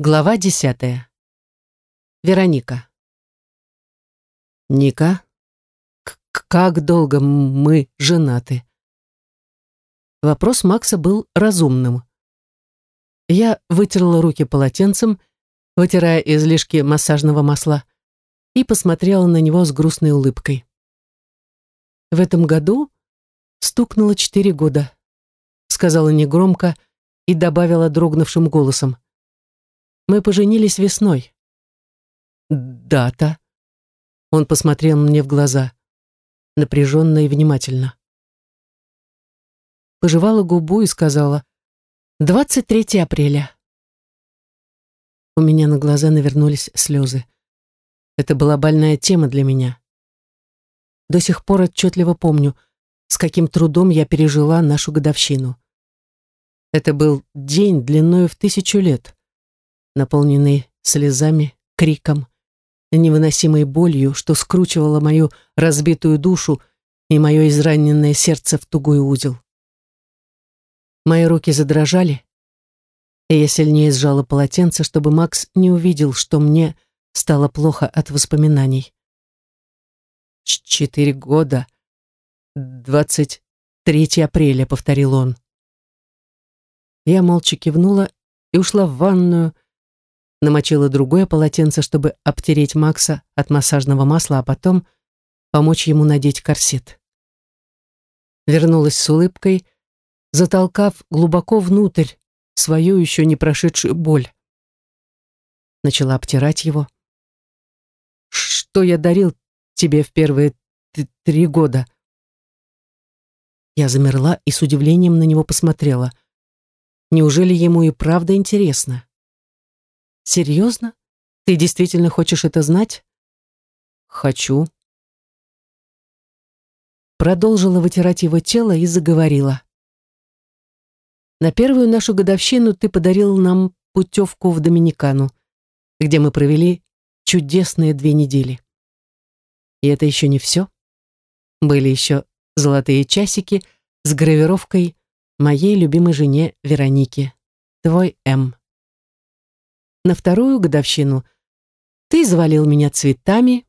Глава десятая. Вероника. Ника, как долго мы женаты? Вопрос Макса был разумным. Я вытерла руки полотенцем, вытирая излишки массажного масла, и посмотрела на него с грустной улыбкой. В этом году стукнуло четыре года, сказала негромко и добавила дрогнувшим голосом. Мы поженились весной. Дата. Он посмотрел мне в глаза, напряженно и внимательно. Пожевала губу и сказала, «23 апреля». У меня на глаза навернулись слезы. Это была больная тема для меня. До сих пор отчетливо помню, с каким трудом я пережила нашу годовщину. Это был день длиною в тысячу лет наполненный слезами, криком, невыносимой болью, что скручивало мою разбитую душу и мое израненное сердце в тугой узел. Мои руки задрожали, и я сильнее сжала полотенце, чтобы Макс не увидел, что мне стало плохо от воспоминаний. «Четыре года. Двадцать третье апреля», — повторил он. Я молча кивнула и ушла в ванную, намочила другое полотенце, чтобы обтереть Макса от массажного масла, а потом помочь ему надеть корсет. Вернулась с улыбкой, затолкав глубоко внутрь свою еще не прошедшую боль. Начала обтирать его. «Что я дарил тебе в первые три года?» Я замерла и с удивлением на него посмотрела. Неужели ему и правда интересно? Серьезно? Ты действительно хочешь это знать? Хочу. Продолжила вытирать его тело и заговорила. На первую нашу годовщину ты подарил нам путевку в Доминикану, где мы провели чудесные две недели. И это еще не все. Были еще золотые часики с гравировкой моей любимой жене Веронике, твой М на вторую годовщину ты завалил меня цветами,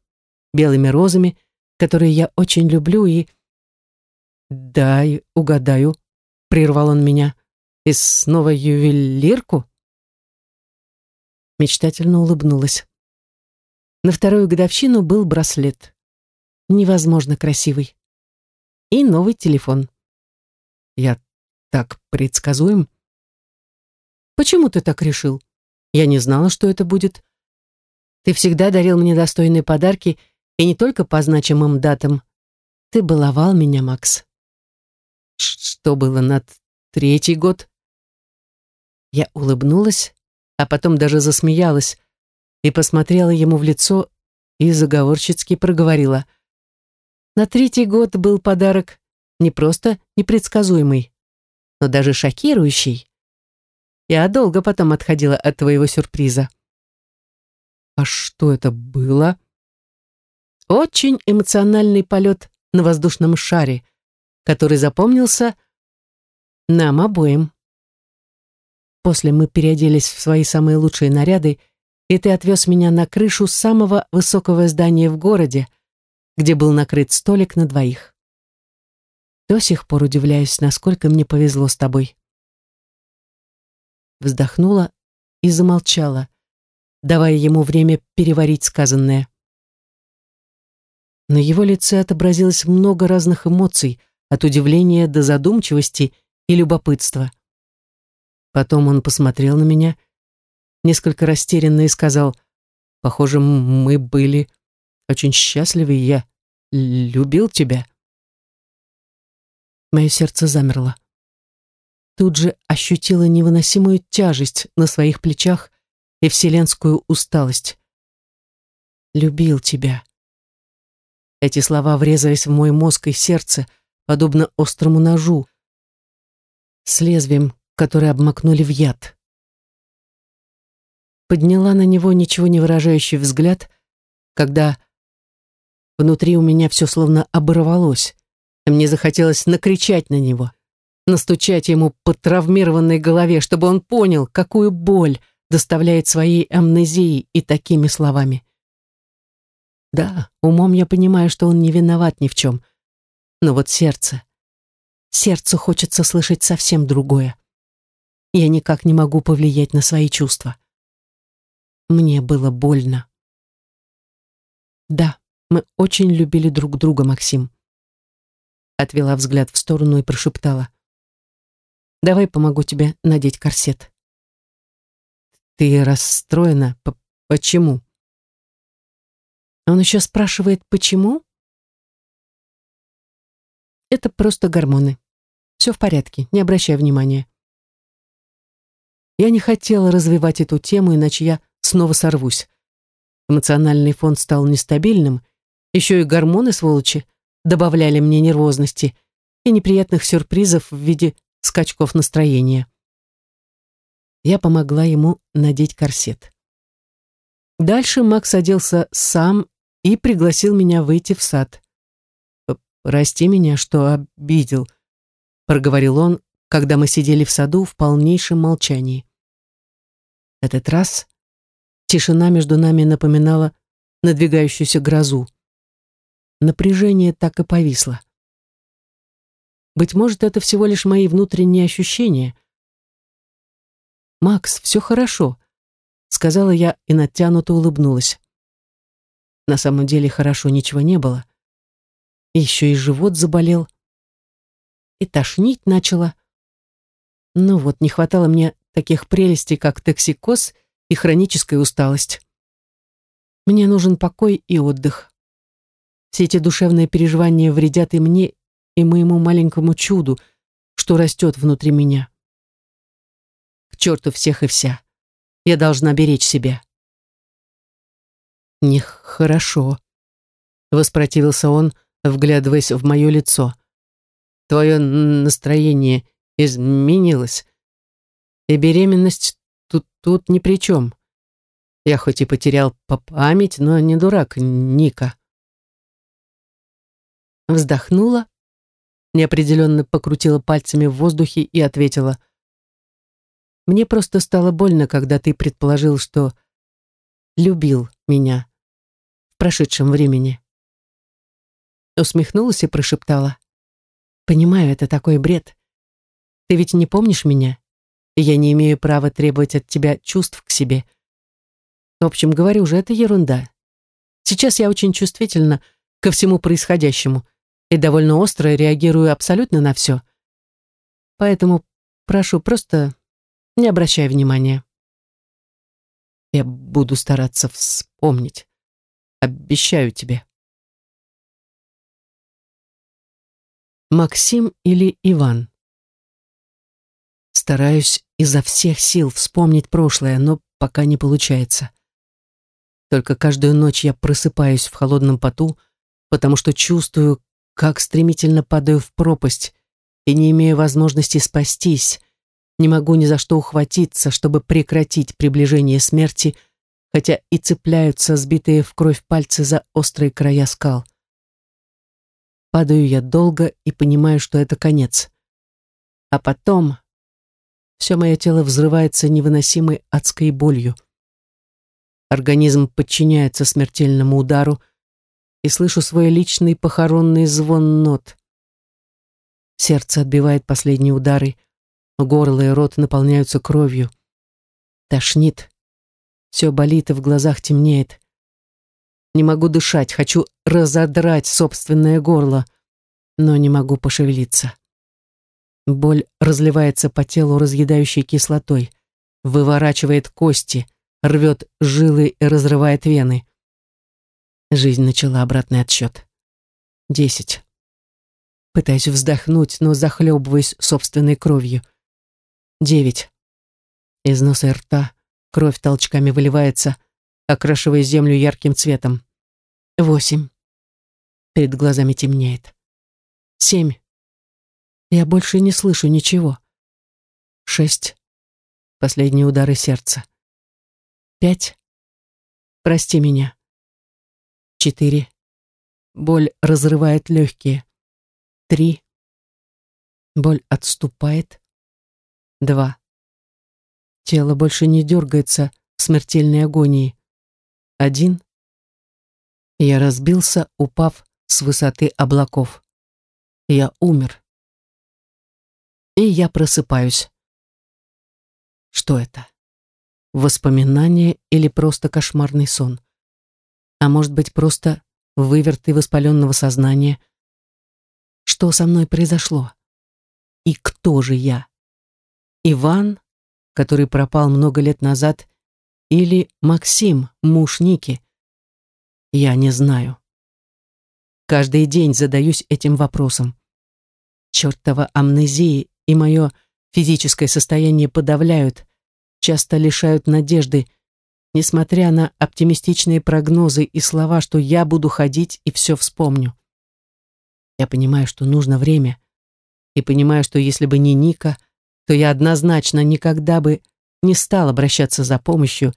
белыми розами, которые я очень люблю, и... «Дай, угадаю», — прервал он меня. «И снова ювелирку?» Мечтательно улыбнулась. На вторую годовщину был браслет. Невозможно красивый. И новый телефон. Я так предсказуем? Почему ты так решил? Я не знала, что это будет. Ты всегда дарил мне достойные подарки, и не только по значимым датам. Ты баловал меня, Макс. Что было на третий год? Я улыбнулась, а потом даже засмеялась и посмотрела ему в лицо и заговорщицки проговорила. На третий год был подарок не просто непредсказуемый, но даже шокирующий. Я долго потом отходила от твоего сюрприза. А что это было? Очень эмоциональный полет на воздушном шаре, который запомнился нам обоим. После мы переоделись в свои самые лучшие наряды, и ты отвез меня на крышу самого высокого здания в городе, где был накрыт столик на двоих. До сих пор удивляюсь, насколько мне повезло с тобой вздохнула и замолчала, давая ему время переварить сказанное. На его лице отобразилось много разных эмоций, от удивления до задумчивости и любопытства. Потом он посмотрел на меня, несколько растерянно и сказал, «Похоже, мы были очень счастливы, и я любил тебя». Мое сердце замерло тут же ощутила невыносимую тяжесть на своих плечах и вселенскую усталость. «Любил тебя». Эти слова врезались в мой мозг и сердце, подобно острому ножу, с лезвием, которое обмакнули в яд. Подняла на него ничего не выражающий взгляд, когда внутри у меня все словно оборвалось, и мне захотелось накричать на него настучать ему по травмированной голове, чтобы он понял, какую боль доставляет своей амнезией и такими словами. Да, умом я понимаю, что он не виноват ни в чем. Но вот сердце... Сердцу хочется слышать совсем другое. Я никак не могу повлиять на свои чувства. Мне было больно. Да, мы очень любили друг друга, Максим. Отвела взгляд в сторону и прошептала. Давай помогу тебе надеть корсет. Ты расстроена? П почему? Он еще спрашивает, почему? Это просто гормоны. Все в порядке, не обращай внимания. Я не хотела развивать эту тему, иначе я снова сорвусь. Эмоциональный фон стал нестабильным, еще и гормоны, сволочи, добавляли мне нервозности и неприятных сюрпризов в виде скачков настроения. Я помогла ему надеть корсет. Дальше Макс оделся сам и пригласил меня выйти в сад. «Прости меня, что обидел», — проговорил он, когда мы сидели в саду в полнейшем молчании. Этот раз тишина между нами напоминала надвигающуюся грозу. Напряжение так и повисло. Быть может, это всего лишь мои внутренние ощущения. «Макс, все хорошо», — сказала я и натянуто улыбнулась. На самом деле хорошо ничего не было. Еще и живот заболел. И тошнить начала. Ну вот, не хватало мне таких прелестей, как токсикоз и хроническая усталость. Мне нужен покой и отдых. Все эти душевные переживания вредят и мне, и моему маленькому чуду, что растет внутри меня. К черту всех и вся. Я должна беречь себя. Нехорошо, воспротивился он, вглядываясь в мое лицо. Твое настроение изменилось, и беременность тут, тут ни при чем. Я хоть и потерял память, но не дурак, Ника. Вздохнула, неопределенно покрутила пальцами в воздухе и ответила. «Мне просто стало больно, когда ты предположил, что любил меня в прошедшем времени». Усмехнулась и прошептала. «Понимаю, это такой бред. Ты ведь не помнишь меня и я не имею права требовать от тебя чувств к себе. В общем, говорю же, это ерунда. Сейчас я очень чувствительна ко всему происходящему и довольно остро реагирую абсолютно на все. Поэтому прошу, просто не обращай внимания. Я буду стараться вспомнить. Обещаю тебе. Максим или Иван? Стараюсь изо всех сил вспомнить прошлое, но пока не получается. Только каждую ночь я просыпаюсь в холодном поту, потому что чувствую, как стремительно падаю в пропасть и не имею возможности спастись, не могу ни за что ухватиться, чтобы прекратить приближение смерти, хотя и цепляются сбитые в кровь пальцы за острые края скал. Падаю я долго и понимаю, что это конец. А потом все мое тело взрывается невыносимой адской болью. Организм подчиняется смертельному удару, и слышу свой личный похоронный звон нот. Сердце отбивает последние удары, горло и рот наполняются кровью. Тошнит. Все болит и в глазах темнеет. Не могу дышать, хочу разодрать собственное горло, но не могу пошевелиться. Боль разливается по телу разъедающей кислотой, выворачивает кости, рвет жилы и разрывает вены. Жизнь начала обратный отсчет. Десять. Пытаюсь вздохнуть, но захлебываюсь собственной кровью. Девять. Из носа и рта кровь толчками выливается, окрашивая землю ярким цветом. Восемь. Перед глазами темнеет. Семь. Я больше не слышу ничего. Шесть. Последние удары сердца. Пять. Прости меня. Четыре. Боль разрывает легкие. Три. Боль отступает. Два. тело больше не дергается в смертельной агонии. Один. Я разбился, упав с высоты облаков. Я умер. И я просыпаюсь. Что это? Воспоминание или просто кошмарный сон? А может быть, просто выверты воспаленного сознания? Что со мной произошло? И кто же я? Иван, который пропал много лет назад, или Максим, муж Ники? Я не знаю. Каждый день задаюсь этим вопросом. Чертова амнезия и мое физическое состояние подавляют, часто лишают надежды, несмотря на оптимистичные прогнозы и слова, что я буду ходить и все вспомню. Я понимаю, что нужно время, и понимаю, что если бы не Ника, то я однозначно никогда бы не стал обращаться за помощью,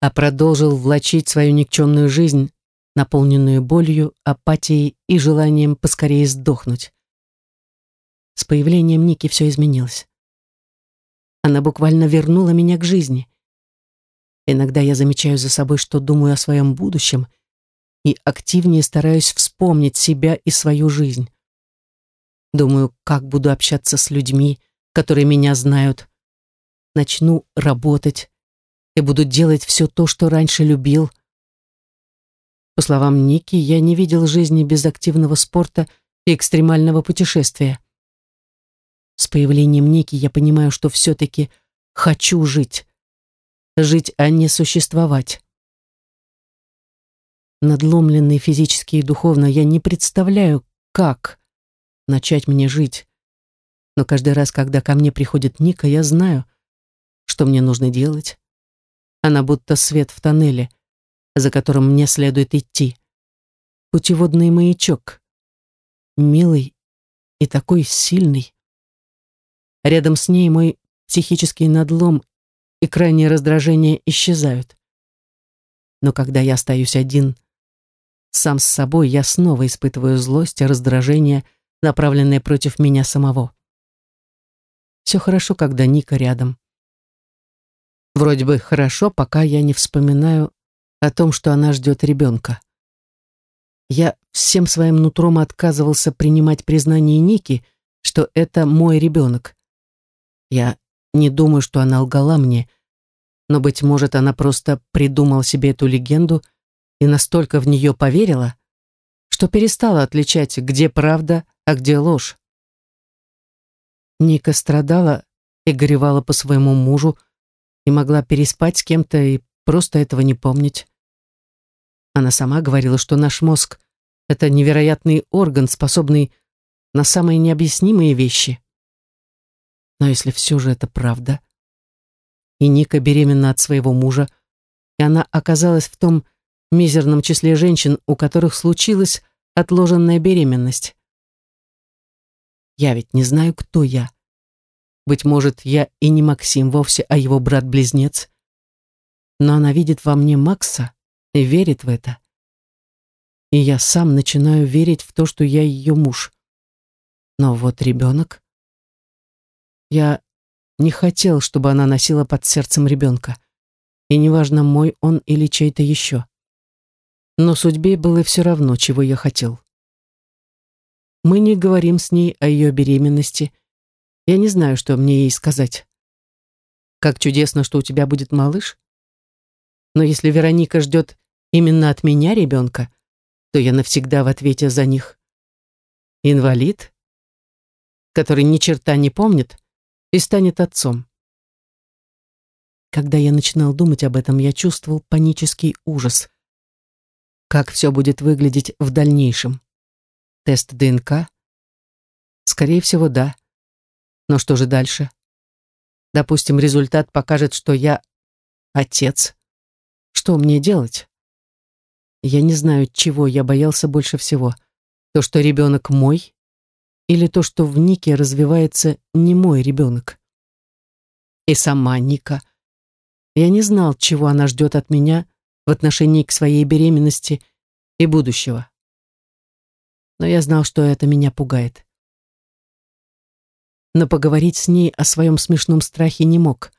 а продолжил влачить свою никчемную жизнь, наполненную болью, апатией и желанием поскорее сдохнуть. С появлением Ники все изменилось. Она буквально вернула меня к жизни. Иногда я замечаю за собой, что думаю о своем будущем и активнее стараюсь вспомнить себя и свою жизнь. Думаю, как буду общаться с людьми, которые меня знают. Начну работать и буду делать все то, что раньше любил. По словам Ники, я не видел жизни без активного спорта и экстремального путешествия. С появлением Ники я понимаю, что все-таки хочу жить. Жить, а не существовать. Надломленный физически и духовно, я не представляю, как начать мне жить. Но каждый раз, когда ко мне приходит Ника, я знаю, что мне нужно делать. Она будто свет в тоннеле, за которым мне следует идти. Путеводный маячок. Милый и такой сильный. Рядом с ней мой психический надлом и крайнее раздражение исчезают. Но когда я остаюсь один, сам с собой, я снова испытываю злость и раздражение, направленное против меня самого. Все хорошо, когда Ника рядом. Вроде бы хорошо, пока я не вспоминаю о том, что она ждет ребенка. Я всем своим нутром отказывался принимать признание Ники, что это мой ребенок. Я не думаю, что она лгала мне, но, быть может, она просто придумала себе эту легенду и настолько в нее поверила, что перестала отличать, где правда, а где ложь. Ника страдала и горевала по своему мужу и могла переспать с кем-то и просто этого не помнить. Она сама говорила, что наш мозг — это невероятный орган, способный на самые необъяснимые вещи. Но если все же это правда, и Ника беременна от своего мужа, и она оказалась в том мизерном числе женщин, у которых случилась отложенная беременность, я ведь не знаю, кто я. Быть может, я и не Максим вовсе, а его брат-близнец. Но она видит во мне Макса и верит в это. И я сам начинаю верить в то, что я ее муж. Но вот ребенок... Я не хотел, чтобы она носила под сердцем ребенка. И неважно, мой он или чей-то еще. Но судьбе было все равно, чего я хотел. Мы не говорим с ней о ее беременности. Я не знаю, что мне ей сказать. Как чудесно, что у тебя будет малыш. Но если Вероника ждет именно от меня ребенка, то я навсегда в ответе за них. Инвалид, который ни черта не помнит и станет отцом. Когда я начинал думать об этом, я чувствовал панический ужас. Как все будет выглядеть в дальнейшем? Тест ДНК? Скорее всего, да. Но что же дальше? Допустим, результат покажет, что я отец. Что мне делать? Я не знаю, чего я боялся больше всего. То, что ребенок мой, или то, что в Нике развивается не мой ребенок. И сама Ника. Я не знал, чего она ждет от меня в отношении к своей беременности и будущего но я знал, что это меня пугает. Но поговорить с ней о своем смешном страхе не мог.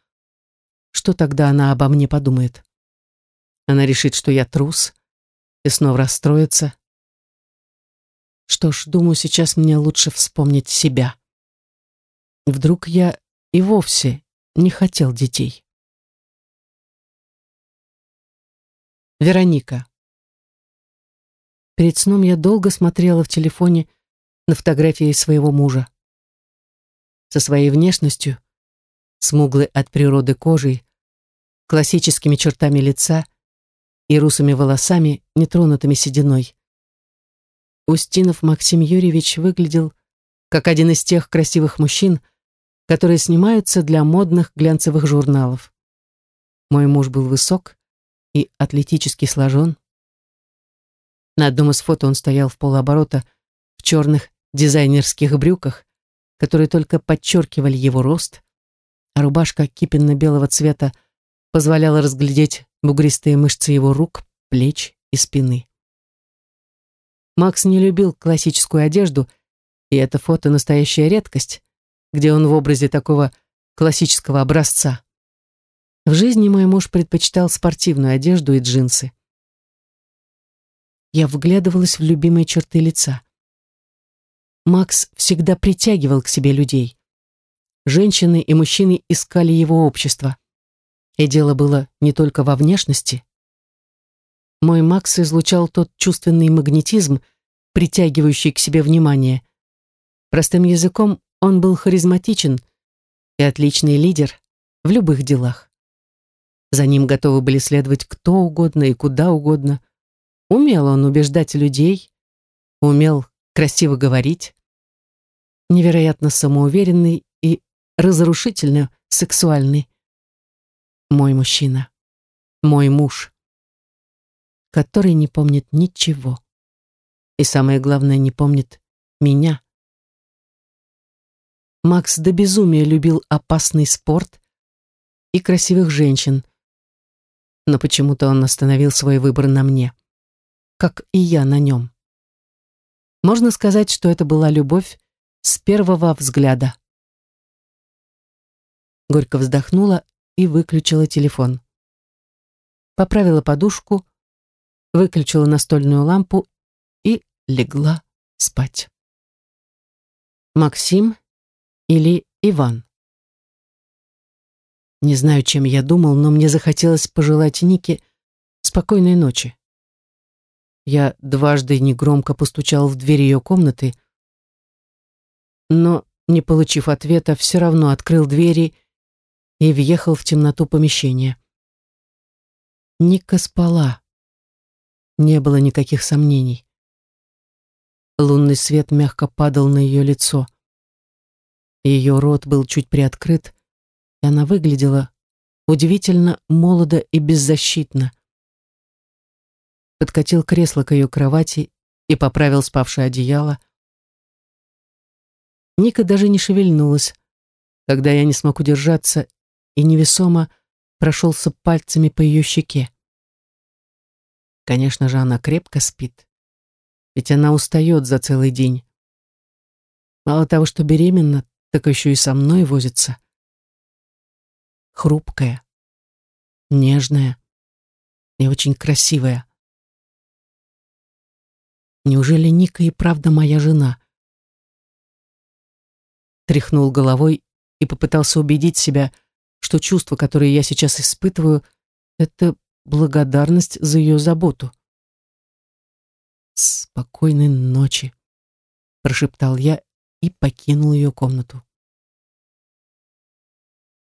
что тогда она обо мне подумает? Она решит, что я трус, и снова расстроится. Что ж, думаю, сейчас мне лучше вспомнить себя. Вдруг я и вовсе не хотел детей. Вероника. Перед сном я долго смотрела в телефоне на фотографии своего мужа. Со своей внешностью, смуглой от природы кожей, классическими чертами лица и русыми волосами, нетронутыми сединой. Устинов Максим Юрьевич выглядел как один из тех красивых мужчин, которые снимаются для модных глянцевых журналов. Мой муж был высок и атлетически сложен. На одном из фото он стоял в полоборота в черных дизайнерских брюках, которые только подчеркивали его рост, а рубашка кипенно-белого цвета позволяла разглядеть бугристые мышцы его рук, плеч и спины. Макс не любил классическую одежду, и это фото настоящая редкость, где он в образе такого классического образца. В жизни мой муж предпочитал спортивную одежду и джинсы. Я вглядывалась в любимые черты лица. Макс всегда притягивал к себе людей. Женщины и мужчины искали его общество. И дело было не только во внешности. Мой Макс излучал тот чувственный магнетизм, притягивающий к себе внимание. Простым языком он был харизматичен и отличный лидер в любых делах. За ним готовы были следовать кто угодно и куда угодно. Умел он убеждать людей, умел красиво говорить, невероятно самоуверенный и разрушительно сексуальный мой мужчина, мой муж, который не помнит ничего. И самое главное, не помнит меня. Макс до безумия любил опасный спорт и красивых женщин, но почему-то он остановил свой выбор на мне, как и я на нем. Можно сказать, что это была любовь с первого взгляда. Горько вздохнула и выключила телефон. Поправила подушку, выключила настольную лампу и легла спать. Максим или Иван? Не знаю, чем я думал, но мне захотелось пожелать Нике спокойной ночи. Я дважды негромко постучал в дверь ее комнаты, но, не получив ответа, все равно открыл двери и въехал в темноту помещения. Ника спала. Не было никаких сомнений. Лунный свет мягко падал на ее лицо. Ее рот был чуть приоткрыт, и она выглядела удивительно молодо и беззащитно. Подкатил кресло к ее кровати и поправил спавшее одеяло. Ника даже не шевельнулась, когда я не смог удержаться и невесомо прошелся пальцами по ее щеке. Конечно же, она крепко спит, ведь она устает за целый день. Мало того, что беременна, так еще и со мной возится. Хрупкая, нежная и очень красивая. Неужели Ника и правда моя жена? Тряхнул головой и попытался убедить себя, что чувства, которые я сейчас испытываю, это благодарность за ее заботу. «Спокойной ночи», — прошептал я и покинул ее комнату.